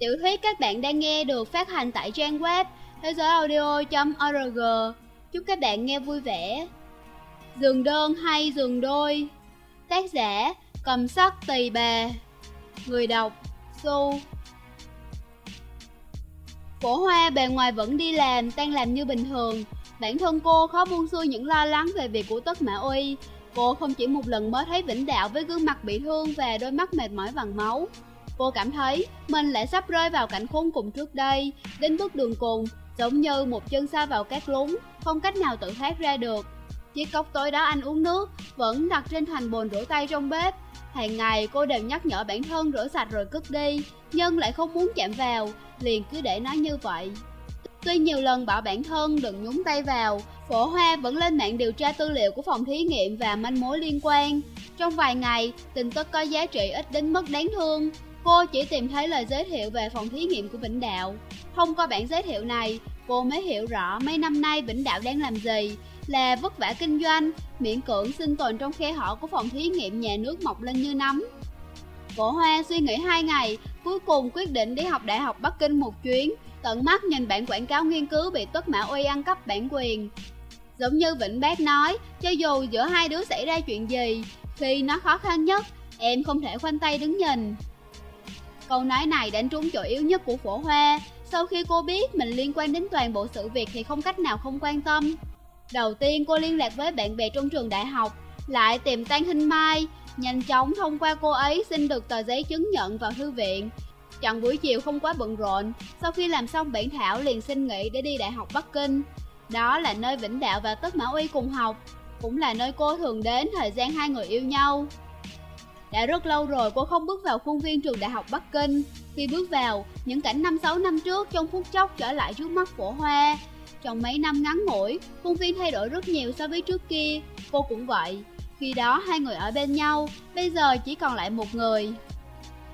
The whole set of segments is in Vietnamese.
Tiểu thuyết các bạn đang nghe được phát hành tại trang web thế giớiaudio.org Chúc các bạn nghe vui vẻ. Giường đơn hay giường đôi? Tác giả Cầm sắc tỳ bà. Người đọc Su. Phổ hoa bề ngoài vẫn đi làm, tan làm như bình thường. Bản thân cô khó buông xuôi những lo lắng về việc của tất mã uy. Cô không chỉ một lần mới thấy Vĩnh Đạo với gương mặt bị thương và đôi mắt mệt mỏi vàng máu. Cô cảm thấy mình lại sắp rơi vào cảnh khốn cùng trước đây. Đến bước đường cùng, giống như một chân xa vào các lúng Không cách nào tự thoát ra được. Chiếc cốc tối đó anh uống nước Vẫn đặt trên thành bồn rửa tay trong bếp. Hàng ngày cô đều nhắc nhở bản thân rửa sạch rồi cất đi Nhưng lại không muốn chạm vào Liền cứ để nó như vậy. Tuy nhiều lần bảo bản thân đừng nhúng tay vào Phổ Hoa vẫn lên mạng điều tra tư liệu của phòng thí nghiệm và manh mối liên quan. Trong vài ngày, tin tức có giá trị ít đến mức đáng thương. Cô chỉ tìm thấy lời giới thiệu về phòng thí nghiệm của Vĩnh Đạo. Thông qua bản giới thiệu này, cô mới hiểu rõ mấy năm nay Vĩnh Đạo đang làm gì Là vất vả kinh doanh, miễn cưỡng sinh tồn trong khe hở của phòng thí nghiệm nhà nước mọc lên như nấm. Cổ Hoa suy nghĩ hai ngày, cuối cùng quyết định đi học Đại học Bắc Kinh một chuyến Tận mắt nhìn bản quảng cáo nghiên cứu bị Tuất Mã Uy ăn cắp bản quyền. Giống như Vĩnh Bác nói, cho dù giữa hai đứa xảy ra chuyện gì Khi nó khó khăn nhất, em không thể khoanh tay đứng nhìn. Câu nói này đánh trúng chỗ yếu nhất của phổ hoa. Sau khi cô biết mình liên quan đến toàn bộ sự việc thì không cách nào không quan tâm. Đầu tiên, cô liên lạc với bạn bè trong trường đại học, Lại tìm Tan Hinh Mai, Nhanh chóng thông qua cô ấy xin được tờ giấy chứng nhận vào thư viện. Chọn buổi chiều không quá bận rộn, Sau khi làm xong bản thảo liền xin nghỉ để đi Đại học Bắc Kinh. Đó là nơi Vĩnh Đạo và Tất Mã Uy cùng học, Cũng là nơi cô thường đến thời gian hai người yêu nhau đã rất lâu rồi cô không bước vào khuôn viên trường đại học Bắc Kinh. Khi bước vào, những cảnh 5-6 năm trước trong phút chốc trở lại trước mắt của hoa. Trong mấy năm ngắn ngủi, khuôn viên thay đổi rất nhiều so với trước kia. Cô cũng vậy. Khi đó hai người ở bên nhau, bây giờ chỉ còn lại một người.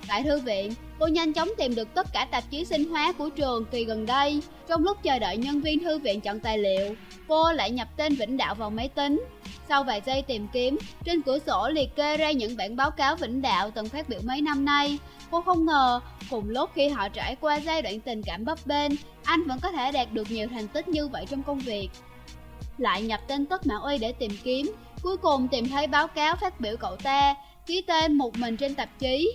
Tại thư viện, cô nhanh chóng tìm được tất cả tạp chí sinh hóa của trường kỳ gần đây Trong lúc chờ đợi nhân viên thư viện chọn tài liệu, cô lại nhập tên Vĩnh Đạo vào máy tính sau vài giây tìm kiếm, trên cửa sổ liệt kê ra những bản báo cáo Vĩnh Đạo từng phát biểu mấy năm nay. Cô không ngờ, cùng lúc khi họ trải qua giai đoạn tình cảm bấp bênh, anh vẫn có thể đạt được nhiều thành tích như vậy trong công việc. Lại nhập tên Tất Mã Uy để tìm kiếm, cuối cùng tìm thấy báo cáo phát biểu cậu ta, ký tên một mình trên tạp chí.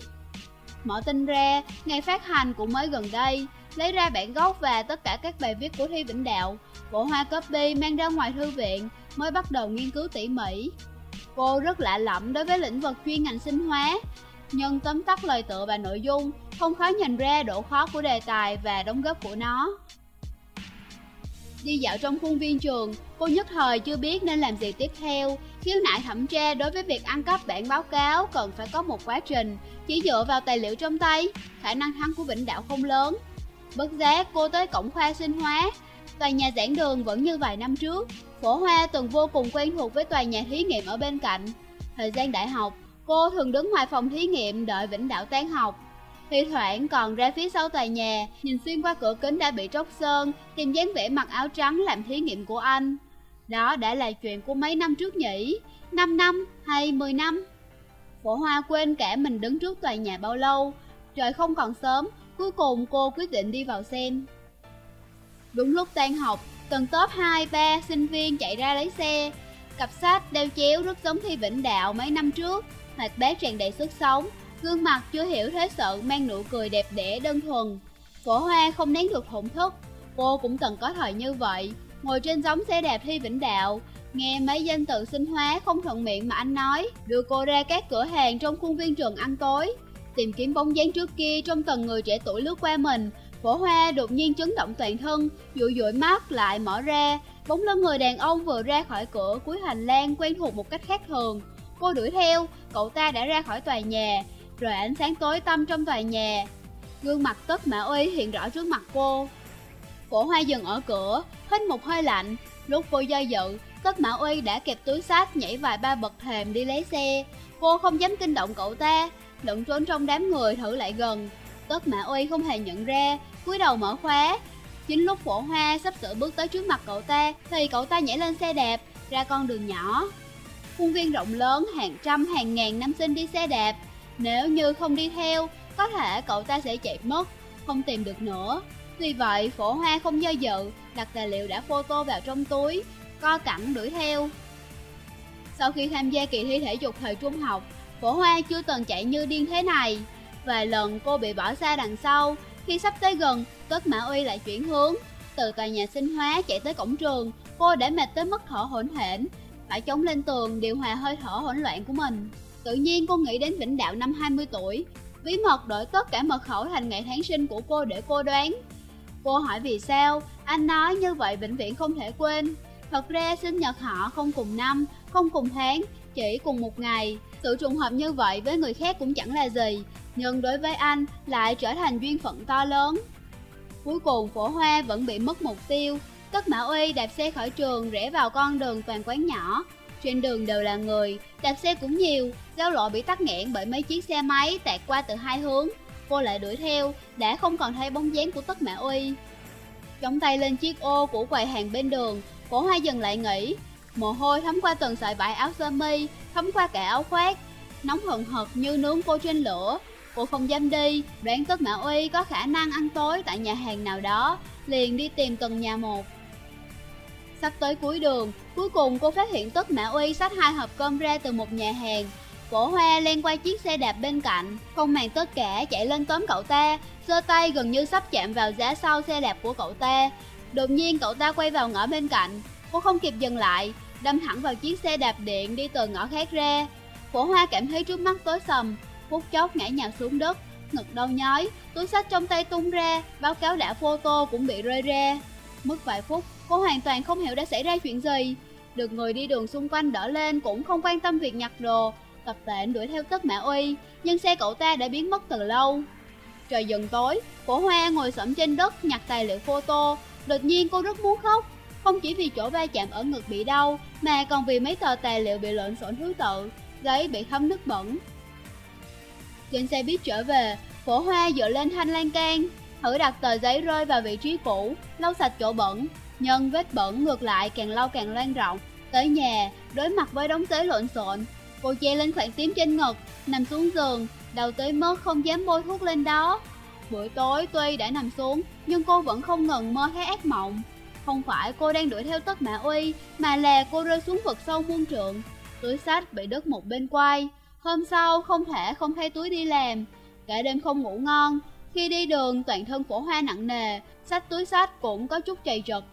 Mở tin ra, ngày phát hành cũng mới gần đây, lấy ra bản gốc và tất cả các bài viết của Thi Vĩnh Đạo, bộ hoa copy mang ra ngoài thư viện, mới bắt đầu nghiên cứu tỉ mỉ. Cô rất lạ lẫm đối với lĩnh vực chuyên ngành sinh hóa, nhưng tóm tắt lời tựa và nội dung, không khó nhìn ra độ khó của đề tài và đóng góp của nó. Đi dạo trong khuôn viên trường, cô nhất thời chưa biết nên làm gì tiếp theo. Khiếu nại thẩm tra đối với việc ăn cắp bản báo cáo cần phải có một quá trình, chỉ dựa vào tài liệu trong tay, khả năng thắng của Vĩnh Đạo không lớn. Bất giác cô tới cổng khoa sinh hóa, tòa nhà giảng đường vẫn như vài năm trước, Phổ Hoa từng vô cùng quen thuộc với tòa nhà thí nghiệm ở bên cạnh. Thời gian đại học, cô thường đứng ngoài phòng thí nghiệm đợi Vĩnh Đạo tan học. Thi thoảng còn ra phía sau tòa nhà, nhìn xuyên qua cửa kính đã bị tróc sơn, tìm dáng vẻ mặc áo trắng làm thí nghiệm của anh. Đó đã là chuyện của mấy năm trước nhỉ? 5 năm hay 10 năm? Phổ Hoa quên cả mình đứng trước tòa nhà bao lâu. Trời không còn sớm, cuối cùng cô quyết định đi vào xem. Đúng lúc tan học, tầng top 2, 3 sinh viên chạy ra lấy xe Cặp sách đeo chéo rất giống Thi Vĩnh Đạo mấy năm trước Hoạt bát tràn đầy sức sống Gương mặt chưa hiểu thế sự mang nụ cười đẹp đẽ đơn thuần. Phổ hoa không nén được thổn thức. Cô cũng từng có thời như vậy. Ngồi trên giống xe đạp Thi Vĩnh Đạo Nghe mấy danh từ sinh hóa không thuận miệng mà anh nói Đưa cô ra các cửa hàng trong khuôn viên trường ăn tối. Tìm kiếm bóng dáng trước kia trong từng người trẻ tuổi lướt qua mình Phổ hoa đột nhiên chấn động toàn thân, dụi dụi mắt lại mở ra, bóng lưng người đàn ông vừa ra khỏi cửa cuối hành lang quen thuộc một cách khác thường. Cô đuổi theo, cậu ta đã ra khỏi tòa nhà, rồi ánh sáng tối tăm trong tòa nhà. Gương mặt tất mã uy hiện rõ trước mặt cô. Phổ hoa dừng ở cửa, hít một hơi lạnh, lúc cô do dự, tất mã uy đã kẹp túi sách nhảy vài ba bậc thềm đi lấy xe. Cô không dám kinh động cậu ta, lẫn trốn trong đám người thử lại gần. Tất mã uy không hề nhận ra, cúi đầu mở khóa. Chính lúc phổ hoa sắp sửa bước tới trước mặt cậu ta, thì cậu ta nhảy lên xe đạp, ra con đường nhỏ. Khuôn viên rộng lớn, hàng trăm hàng ngàn nam sinh đi xe đạp. Nếu như không đi theo, có thể cậu ta sẽ chạy mất. không tìm được nữa. Vì vậy, phổ hoa không do dự, đặt tài liệu đã photo vào trong túi, co cẳng đuổi theo. Sau khi tham gia kỳ thi thể dục thời trung học, phổ hoa chưa từng chạy như điên thế này. Vài lần cô bị bỏ xa đằng sau, khi sắp tới gần, Tất Mã Uy lại chuyển hướng. Từ tòa nhà sinh hóa chạy tới cổng trường, cô đã mệt tới mức thở hổn hển, phải chống lên tường điều hòa hơi thở hỗn loạn của mình. Tự nhiên cô nghĩ đến Vĩnh Đạo năm 20 tuổi, bí mật đổi tất cả mật khẩu thành ngày tháng sinh của cô để cô đoán. Cô hỏi vì sao, anh nói như vậy vĩnh viễn không thể quên. Thật ra sinh nhật họ không cùng năm, không cùng tháng, chỉ cùng một ngày. Sự trùng hợp như vậy với người khác cũng chẳng là gì, nhưng đối với anh lại trở thành duyên phận to lớn. Cuối cùng phổ hoa vẫn bị mất mục tiêu, Cất Mã Uy đạp xe khỏi trường rẽ vào con đường toàn quán nhỏ. Trên đường đều là người, đạp xe cũng nhiều, giao lộ bị tắc nghẽn bởi mấy chiếc xe máy tạt qua từ hai hướng. Cô lại đuổi theo, đã không còn thấy bóng dáng của Tất Mã Uy. Chống tay lên chiếc ô của quầy hàng bên đường, cổ hoa dừng lại nghỉ. Mồ hôi thấm qua từng sợi vải áo sơ mi, thấm qua cả áo khoác. Nóng hừng hực như nướng cô trên lửa, Cô không dám đi, đoán Tất Mã Uy có khả năng ăn tối tại nhà hàng nào đó, liền đi tìm từng nhà một. Sắp tới cuối đường, cuối cùng cô phát hiện Tất Mã Uy xách hai hộp cơm ra từ một nhà hàng. Cổ hoa len qua chiếc xe đạp bên cạnh, không màng tất cả chạy lên tóm cậu ta, giơ tay gần như sắp chạm vào giá sau xe đạp của cậu ta. Đột nhiên cậu ta quay vào ngõ bên cạnh, cô không kịp dừng lại, đâm thẳng vào chiếc xe đạp điện đi từ ngõ khác ra. Cổ hoa cảm thấy trước mắt tối sầm, phút chốc ngã nhào xuống đất, ngực đau nhói, túi sách trong tay tung ra, báo cáo đã photo cũng bị rơi ra. Mất vài phút, cô hoàn toàn không hiểu đã xảy ra chuyện gì. Được người đi đường xung quanh đỡ lên cũng không quan tâm việc nhặt đồ, tập tễnh đuổi theo tất mã uy, nhưng xe cậu ta đã biến mất từ lâu. Trời dần tối, cổ hoa ngồi sẫm trên đất nhặt tài liệu photo, đột nhiên cô rất muốn khóc. Không chỉ vì chỗ va chạm ở ngực bị đau, mà còn vì mấy tờ tài liệu bị lộn xộn thứ tự, giấy bị thấm nước bẩn, trên xe buýt trở về, phổ hoa dựa lên thanh lan can, thử đặt tờ giấy rơi vào vị trí cũ, lau sạch chỗ bẩn, nhưng vết bẩn ngược lại càng lâu càng lan rộng. Tới nhà, đối mặt với đống giấy lộn xộn, cô che lên khoảng tím trên ngực, nằm xuống giường, đầu tới mức không dám bôi thuốc lên đó. Buổi tối tuy đã nằm xuống, nhưng cô vẫn không ngừng mơ thấy ác mộng. Không phải cô đang đuổi theo tất mã uy, mà là cô rơi xuống vực sâu muôn trượng. Túi sách bị đứt một bên quai, Hôm sau không thể không thay túi đi làm Cả đêm không ngủ ngon Khi đi đường toàn thân phổ hoa nặng nề Sách túi sách cũng có chút chày trật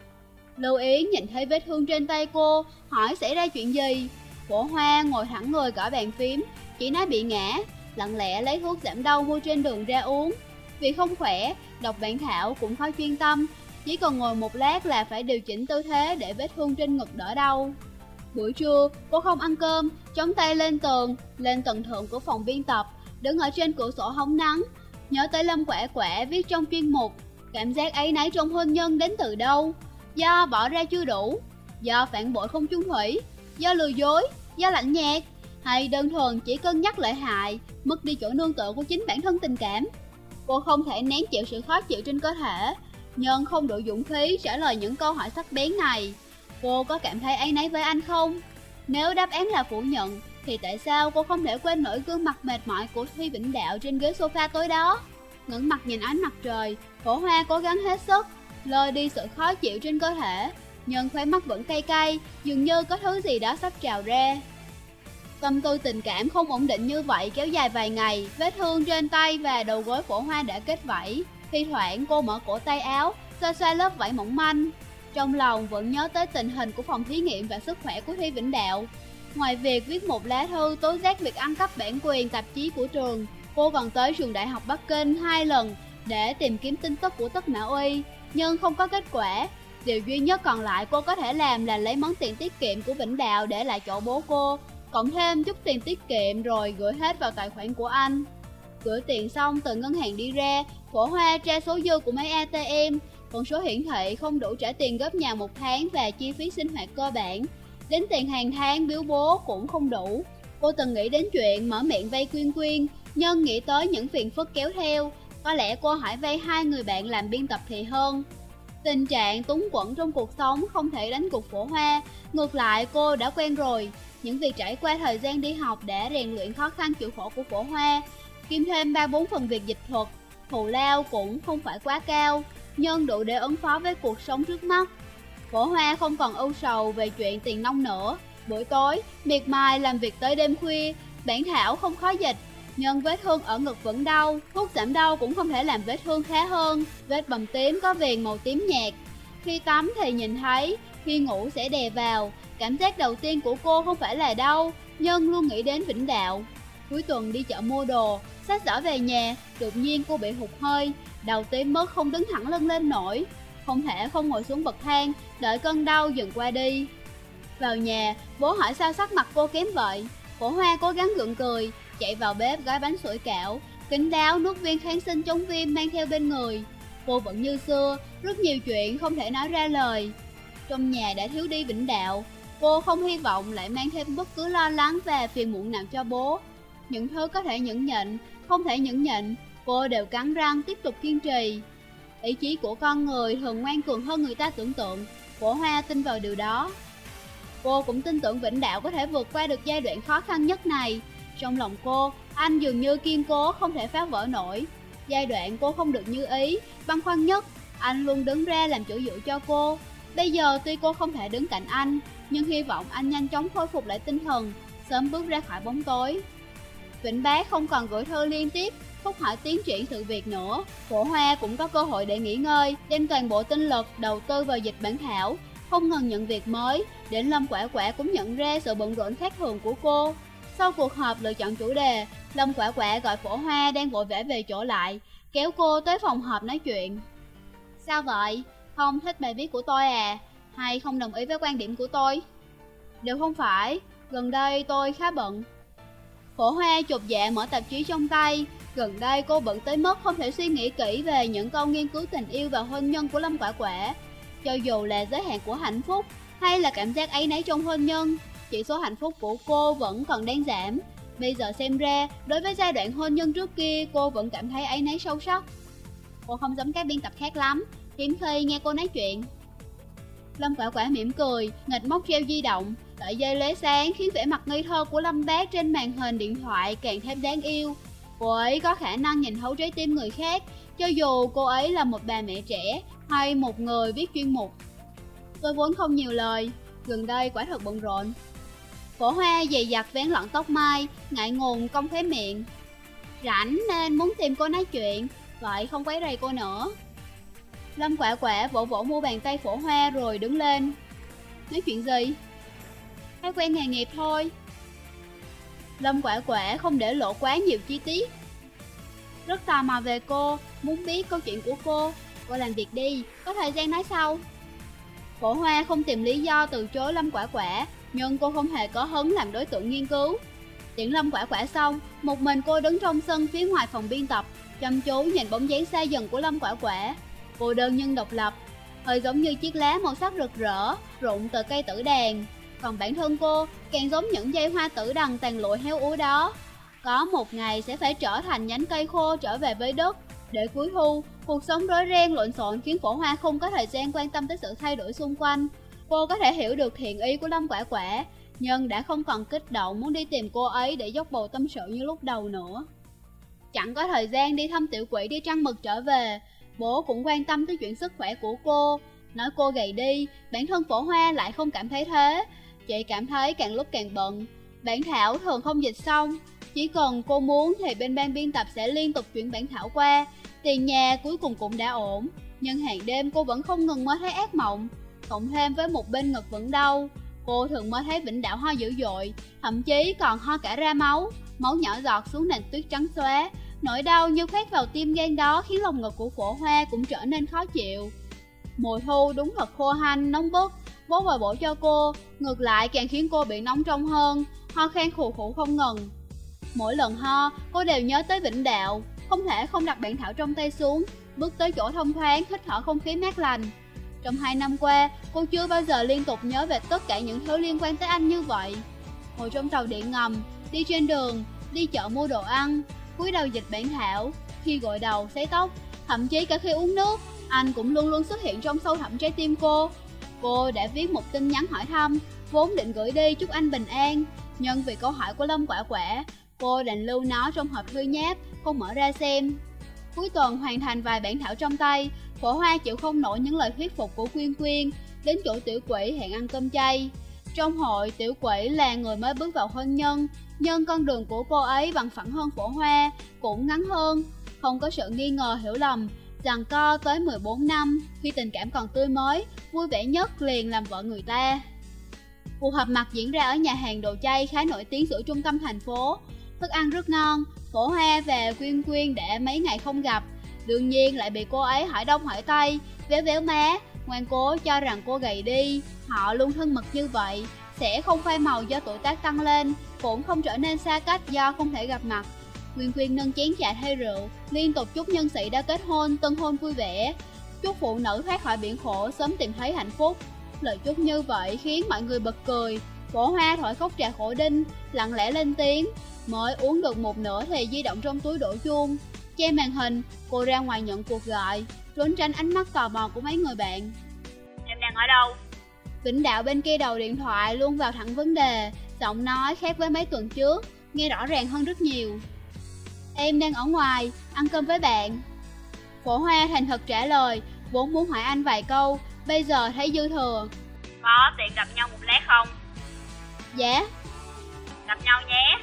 Lưu Yến nhìn thấy vết thương trên tay cô Hỏi xảy ra chuyện gì Cổ hoa ngồi thẳng người gõ bàn phím Chỉ nói bị ngã Lặng lẽ lấy thuốc giảm đau mua trên đường ra uống Vì không khỏe Đọc bản thảo cũng khó chuyên tâm Chỉ còn ngồi một lát là phải điều chỉnh tư thế Để vết thương trên ngực đỡ đau Buổi trưa, cô không ăn cơm, chống tay lên tường, lên tầng thượng của phòng biên tập, đứng ở trên cửa sổ hóng nắng. Nhớ tới Lâm quả quả viết trong chuyên mục, cảm giác ấy nấy trong hôn nhân đến từ đâu? Do bỏ ra chưa đủ, do phản bội không chung thủy, do lừa dối, do lạnh nhạt, hay đơn thuần chỉ cân nhắc lợi hại, mất đi chỗ nương tựa của chính bản thân tình cảm. Cô không thể nén chịu sự khó chịu trên cơ thể, nhưng không đủ dũng khí trả lời những câu hỏi sắc bén này. Cô có cảm thấy áy náy với anh không? Nếu đáp án là phủ nhận, thì tại sao cô không thể quên nổi gương mặt mệt mỏi của Thi Vĩnh Đạo trên ghế sofa tối đó? ngẩng mặt nhìn ánh mặt trời, phổ hoa cố gắng hết sức, lôi đi sự khó chịu trên cơ thể, nhưng khóe mắt vẫn cay cay, dường như có thứ gì đó sắp trào ra. Tâm tư tình cảm không ổn định như vậy kéo dài vài ngày, vết thương trên tay và đầu gối phổ hoa đã kết vảy. Thi thoảng cô mở cổ tay áo, xoa xoa lớp vảy mỏng manh, trong lòng vẫn nhớ tới tình hình của phòng thí nghiệm và sức khỏe của Thi Vĩnh Đạo. Ngoài việc viết một lá thư tố giác việc ăn cắp bản quyền tạp chí của trường, cô còn tới trường đại học Bắc Kinh hai lần để tìm kiếm tin tức của Tất Mã Uy, nhưng không có kết quả. Điều duy nhất còn lại cô có thể làm là lấy món tiền tiết kiệm của Vĩnh Đạo để lại chỗ bố cô, cộng thêm chút tiền tiết kiệm rồi gửi hết vào tài khoản của anh. Gửi tiền xong từ ngân hàng đi ra, phổ hoa tra số dư của máy ATM, con số hiển thị không đủ trả tiền góp nhà một tháng và chi phí sinh hoạt cơ bản. Đến tiền hàng tháng biếu bố cũng không đủ. Cô từng nghĩ đến chuyện mở miệng vay quyên quyên, nhưng nghĩ tới những phiền phức kéo theo. Có lẽ cô hãy vay hai người bạn làm biên tập thì hơn. Tình trạng túng quẫn trong cuộc sống không thể đánh cuộc phổ hoa. Ngược lại cô đã quen rồi. Những việc trải qua thời gian đi học đã rèn luyện khó khăn chịu khổ của phổ hoa. Kim thêm 3-4 phần việc dịch thuật thù lao cũng không phải quá cao, nhưng đủ để ứng phó với cuộc sống trước mắt. phổ hoa không còn âu sầu về chuyện tiền nông nữa. Buổi tối, miệt mài làm việc tới đêm khuya, bản thảo không khó dịch, nhưng vết thương ở ngực vẫn đau, thuốc giảm đau cũng không thể làm vết thương khá hơn. Vết bầm tím có viền màu tím nhạt. Khi tắm thì nhìn thấy, khi ngủ sẽ đè vào. Cảm giác đầu tiên của cô không phải là đau, nhưng luôn nghĩ đến Vĩnh Đạo. Cuối tuần đi chợ mua đồ, sách giỏ về nhà, đột nhiên cô bị hụt hơi, đầu tím mất không đứng thẳng lưng lên nổi. Không thể không ngồi xuống bậc thang, đợi cơn đau dần qua đi. Vào nhà, bố hỏi sao sắc mặt cô kém vậy. Cổ hoa cố gắng gượng cười, chạy vào bếp gói bánh sủi cảo, kính đáo nuốt viên kháng sinh chống viêm mang theo bên người. Cô vẫn như xưa, rất nhiều chuyện không thể nói ra lời. Trong nhà đã thiếu đi vĩnh đạo, cô không hy vọng lại mang thêm bất cứ lo lắng và phiền muộn nào cho bố. Những thứ có thể nhẫn nhịn, không thể nhẫn nhịn, cô đều cắn răng tiếp tục kiên trì. Ý chí của con người thường ngoan cường hơn người ta tưởng tượng, cổ hoa tin vào điều đó. Cô cũng tin tưởng Vĩnh Đạo có thể vượt qua được giai đoạn khó khăn nhất này. Trong lòng cô, anh dường như kiên cố không thể phá vỡ nổi. Giai đoạn cô không được như ý, băn khoăn nhất, anh luôn đứng ra làm chỗ dựa cho cô. Bây giờ tuy cô không thể đứng cạnh anh, nhưng hy vọng anh nhanh chóng khôi phục lại tinh thần, sớm bước ra khỏi bóng tối. Vĩnh Bá không còn gửi thư liên tiếp, thúc hỏi tiến triển sự việc nữa. cổ Hoa cũng có cơ hội để nghỉ ngơi, đem toàn bộ tinh lực đầu tư vào dịch bản thảo, không ngừng nhận việc mới, đến Lâm Quả Quả cũng nhận ra sự bận rộn khác thường của cô. Sau cuộc họp lựa chọn chủ đề, Lâm Quả Quả gọi Phổ Hoa đang vội vẻ về chỗ lại, kéo cô tới phòng họp nói chuyện. Sao vậy? Không thích bài viết của tôi à? Hay không đồng ý với quan điểm của tôi? Đều không phải, gần đây tôi khá bận. Phổ Hoa chụp dạ mở tạp chí trong tay, gần đây cô bận tới mức không thể suy nghĩ kỹ về những câu nghiên cứu tình yêu và hôn nhân của Lâm Quả Quả. Cho dù là giới hạn của hạnh phúc hay là cảm giác ấy nấy trong hôn nhân, chỉ số hạnh phúc của cô vẫn còn đang giảm. Bây giờ xem ra, đối với giai đoạn hôn nhân trước kia, cô vẫn cảm thấy ấy nấy sâu sắc. Cô không giống các biên tập khác lắm, hiếm khi nghe cô nói chuyện. Lâm quả quả mỉm cười, nghịch móc treo di động, sợi dây lóe sáng khiến vẻ mặt ngây thơ của Lâm bác trên màn hình điện thoại càng thêm đáng yêu. Cô ấy có khả năng nhìn thấu trái tim người khác, cho dù cô ấy là một bà mẹ trẻ hay một người viết chuyên mục. Tôi vốn không nhiều lời, gần đây quả thật bận rộn. Cổ hoa dày dặt vén lọn tóc mai, ngại ngùng cong khóe miệng. Rảnh nên muốn tìm cô nói chuyện, vậy không quấy rầy cô nữa. Lâm quả quả vỗ vỗ mua bàn tay phổ hoa rồi đứng lên. Nói chuyện gì? Thói quen nghề nghiệp thôi. Lâm quả quả không để lộ quá nhiều chi tiết. Rất tò mò về cô, muốn biết câu chuyện của cô. Cô làm việc đi, có thời gian nói sau. Cổ hoa không tìm lý do từ chối Lâm quả quả, nhưng cô không hề có hứng làm đối tượng nghiên cứu. Tiễn Lâm quả quả xong, một mình cô đứng trong sân phía ngoài phòng biên tập, chăm chú nhìn bóng dáng xa dần của Lâm quả quả. Cô đơn nhưng độc lập, hơi giống như chiếc lá màu sắc rực rỡ, rụng từ cây tử đàn. Còn bản thân cô càng giống những dây hoa tử đằng tàn lụi héo úa đó. Có một ngày sẽ phải trở thành nhánh cây khô trở về với đất. Để cuối thu, cuộc sống rối ren lộn xộn khiến phổ hoa không có thời gian quan tâm tới sự thay đổi xung quanh. Cô có thể hiểu được thiện ý của Lâm Quả Quả, nhưng đã không còn kích động muốn đi tìm cô ấy để dốc bầu tâm sự như lúc đầu nữa. Chẳng có thời gian đi thăm tiểu quỷ đi trăng mực trở về, bố cũng quan tâm tới chuyện sức khỏe của cô. Nói cô gầy đi, bản thân phổ hoa lại không cảm thấy thế, chị cảm thấy càng lúc càng bận. Bản thảo thường không dịch xong, chỉ cần cô muốn thì bên ban biên tập sẽ liên tục chuyển bản thảo qua, tiền nhà cuối cùng cũng đã ổn. Nhưng hàng đêm cô vẫn không ngừng mơ thấy ác mộng, cộng thêm với một bên ngực vẫn đau. Cô thường mới thấy vĩnh đạo ho dữ dội, thậm chí còn ho cả ra máu, máu nhỏ giọt xuống nền tuyết trắng xóa. Nỗi đau như khoét vào tim gan đó khiến lòng ngực của phổ hoa cũng trở nên khó chịu. Mùa thu đúng thật khô hanh, nóng bức, bố vào bổ cho cô, ngược lại càng khiến cô bị nóng trong hơn, ho khan khù khụ không ngừng. Mỗi lần ho, cô đều nhớ tới Vĩnh Đạo, không thể không đặt bản thảo trong tay xuống, bước tới chỗ thông thoáng, hít thở không khí mát lành. Trong hai năm qua, cô chưa bao giờ liên tục nhớ về tất cả những thứ liên quan tới anh như vậy. Ngồi trong tàu điện ngầm, đi trên đường, đi chợ mua đồ ăn, cúi đầu dịch bản thảo, khi gội đầu, sấy tóc, thậm chí cả khi uống nước, anh cũng luôn luôn xuất hiện trong sâu thẳm trái tim cô. Cô đã viết một tin nhắn hỏi thăm, vốn định gửi đi chúc anh bình an, nhưng vì câu hỏi của Lâm Quả Quả, cô đành lưu nó trong hộp thư nháp, không mở ra xem. Cuối tuần hoàn thành vài bản thảo trong tay, phổ hoa chịu không nổi những lời thuyết phục của Quyên Quyên, đến chỗ tiểu quỷ hẹn ăn cơm chay. Trong hội, tiểu quỷ là người mới bước vào hôn nhân, nhưng con đường của cô ấy bằng phẳng hơn phổ hoa, cũng ngắn hơn, không có sự nghi ngờ hiểu lầm, rằng co tới 14 năm, khi tình cảm còn tươi mới, vui vẻ nhất liền làm vợ người ta. Cuộc họp mặt diễn ra ở nhà hàng đồ chay khá nổi tiếng giữa trung tâm thành phố, thức ăn rất ngon, phổ hoa về quyên quyên đã mấy ngày không gặp, đương nhiên lại bị cô ấy hỏi đông hỏi tây, véo véo má, ngoan cố cho rằng cô gầy đi, họ luôn thân mật như vậy, sẽ không phai màu do tuổi tác tăng lên, cũng không trở nên xa cách do không thể gặp mặt. Quyên Quyên nâng chén trà thay rượu, liên tục chúc nhân sĩ đã kết hôn, tân hôn vui vẻ, chúc phụ nữ thoát khỏi biển khổ, sớm tìm thấy hạnh phúc. Lời chúc như vậy khiến mọi người bật cười, Cổ hoa thổi khóc trà khổ đinh, lặng lẽ lên tiếng, mới uống được một nửa thì di động trong túi đổ chuông. Che màn hình, cô ra ngoài nhận cuộc gọi, trốn tránh ánh mắt tò mò của mấy người bạn. Em đang ở đâu? Vĩnh đạo bên kia đầu điện thoại luôn vào thẳng vấn đề, giọng nói khác với mấy tuần trước, nghe rõ ràng hơn rất nhiều. Em đang ở ngoài, ăn cơm với bạn. Phổ Hoa thành thật trả lời, vốn muốn hỏi anh vài câu, bây giờ thấy dư thừa. Có tiện gặp nhau một lát không? Dạ. Gặp nhau nhé.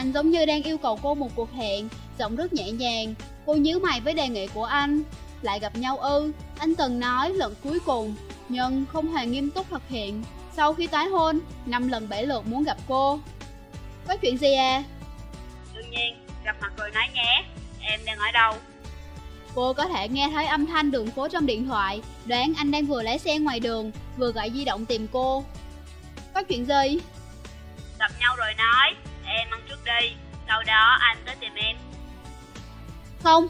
Anh giống như đang yêu cầu cô một cuộc hẹn, giọng rất nhẹ nhàng. Cô nhíu mày với đề nghị của anh. Lại gặp nhau ư, anh từng nói lần cuối cùng, nhưng không hề nghiêm túc thực hiện. Sau khi tái hôn, năm lần bảy lượt muốn gặp cô. Có chuyện gì à? Đương nhiên, gặp mặt rồi nói nhé. Em đang ở đâu? Cô có thể nghe thấy âm thanh đường phố trong điện thoại, đoán anh đang vừa lái xe ngoài đường, vừa gọi di động tìm cô. Có chuyện gì? Gặp nhau rồi nói, em ăn đi, sau đó anh tới tìm em. Không.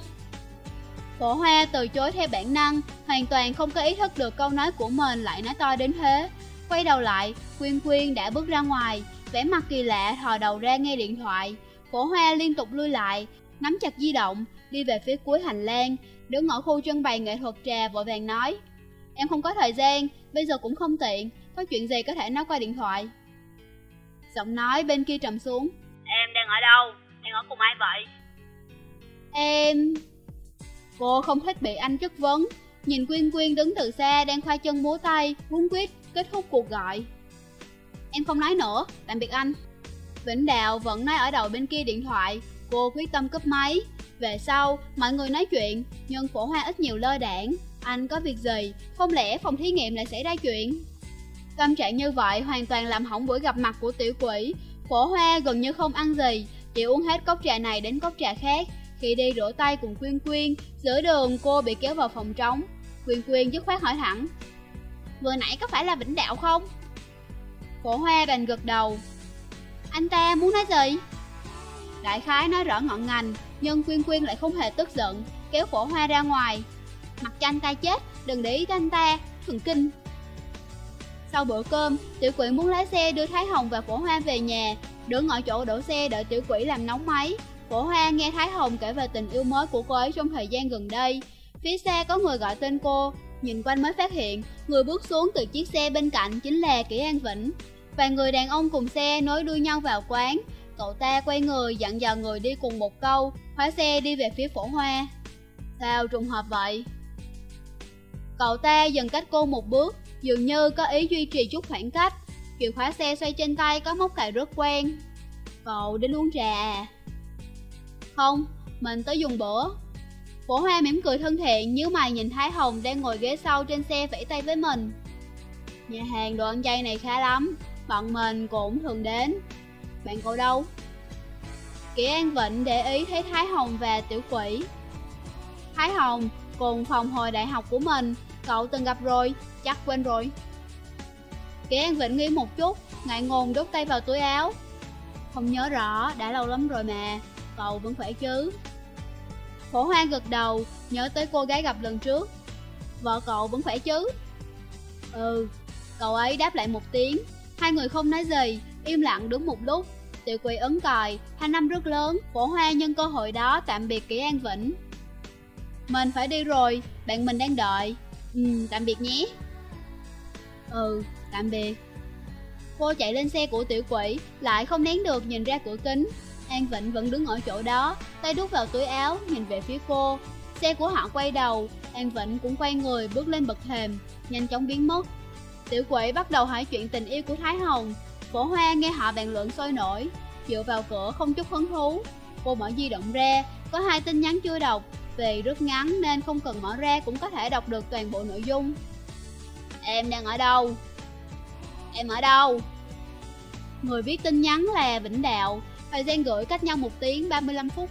cổ Hoa từ chối theo bản năng, hoàn toàn không có ý thức được câu nói của mình lại nói to đến thế. Quay đầu lại, Quyên Quyên đã bước ra ngoài, vẻ mặt kỳ lạ thò đầu ra nghe điện thoại. cổ Hoa liên tục lui lại, nắm chặt di động, đi về phía cuối hành lang, đứng ở khu trưng bày nghệ thuật trà vội vàng nói. Em không có thời gian, bây giờ cũng không tiện, có chuyện gì có thể nói qua điện thoại. Giọng nói bên kia trầm xuống. Đang ở đâu? Đang ở cùng ai vậy? Em... Cô không thích bị anh chất vấn, nhìn Quyên Quyên đứng từ xa đang khoa chân múa tay, cuốn quýt kết thúc cuộc gọi. Em không nói nữa, tạm biệt anh. Vĩnh Đào vẫn nói ở đầu bên kia điện thoại, cô quyết tâm cúp máy. Về sau, mọi người nói chuyện, nhưng phổ hoa ít nhiều lơ đảng. Anh có việc gì, không lẽ phòng thí nghiệm lại xảy ra chuyện? Tâm trạng như vậy hoàn toàn làm hỏng buổi gặp mặt của tiểu quỷ. Phổ hoa gần như không ăn gì, chỉ uống hết cốc trà này đến cốc trà khác. Khi đi rửa tay cùng Quyên Quyên, giữa đường cô bị kéo vào phòng trống. Quyên Quyên dứt khoát hỏi thẳng, vừa nãy có phải là Vĩnh Đạo không? Phổ hoa đành gật đầu. Anh ta muốn nói gì? Đại khái nói rõ ngọn ngành, nhưng Quyên Quyên lại không hề tức giận, kéo phổ hoa ra ngoài. Mặc cho anh ta chết, đừng để ý tới anh ta, thần kinh. Sau bữa cơm, tiểu quỷ muốn lái xe đưa Thái Hồng và phổ hoa về nhà, đứng ở chỗ đổ xe đợi tiểu quỷ làm nóng máy. Phổ hoa nghe Thái Hồng kể về tình yêu mới của cô ấy trong thời gian gần đây. Phía xa có người gọi tên cô, nhìn quanh mới phát hiện, người bước xuống từ chiếc xe bên cạnh chính là Kỷ An Vĩnh. Và người đàn ông cùng xe nối đuôi nhau vào quán, Cậu ta quay người dặn dò người đi cùng một câu, khóa xe đi về phía phổ hoa. Sao trùng hợp vậy? Cậu ta dần cách cô một bước, dường như có ý duy trì chút khoảng cách. Chìa khóa xe xoay trên tay có móc cài rất quen. Cậu đến uống trà à? Không, mình tới dùng bữa. Phổ hoa mỉm cười thân thiện nhíu mày nhìn Thái Hồng đang ngồi ghế sau trên xe vẫy tay với mình. Nhà hàng đồ ăn chay này khá lắm, bọn mình cũng thường đến, bạn cậu đâu? Kỷ An Vịnh để ý thấy Thái Hồng và Tiểu Quỷ Thái Hồng cùng phòng hồi đại học của mình Cậu từng gặp rồi, chắc quên rồi. Kế An vĩnh nghĩ một chút, ngại ngùng đút tay vào túi áo. Không nhớ rõ, đã lâu lắm rồi mà Cậu vẫn khỏe chứ? Phổ Hoa gật đầu, nhớ tới cô gái gặp lần trước. Vợ cậu vẫn khỏe chứ? Ừ, cậu ấy đáp lại một tiếng. Hai người không nói gì, Im lặng đứng một lúc, tiểu quỷ ấn còi, hai năm rất lớn, phổ hoa nhân cơ hội đó tạm biệt kỹ an vĩnh. Mình phải đi rồi, bạn mình đang đợi. Ừ, tạm biệt nhé. Ừ, tạm biệt. Cô chạy lên xe của tiểu quỷ, lại không nén được nhìn ra cửa kính. An Vịnh vẫn đứng ở chỗ đó, tay đút vào túi áo, nhìn về phía cô. Xe của họ quay đầu, An Vịnh cũng quay người bước lên bậc thềm, nhanh chóng biến mất. Tiểu quỷ bắt đầu hỏi chuyện tình yêu của Thái Hồng. Phổ Hoa nghe họ bàn luận sôi nổi, dựa vào cửa không chút hứng thú. Cô mở di động ra, có hai tin nhắn chưa đọc, vì rất ngắn nên không cần mở ra cũng có thể đọc được toàn bộ nội dung. Em đang ở đâu? Em ở đâu? Người viết tin nhắn là Vĩnh Đạo, thời gian gửi cách nhau một tiếng 35 phút.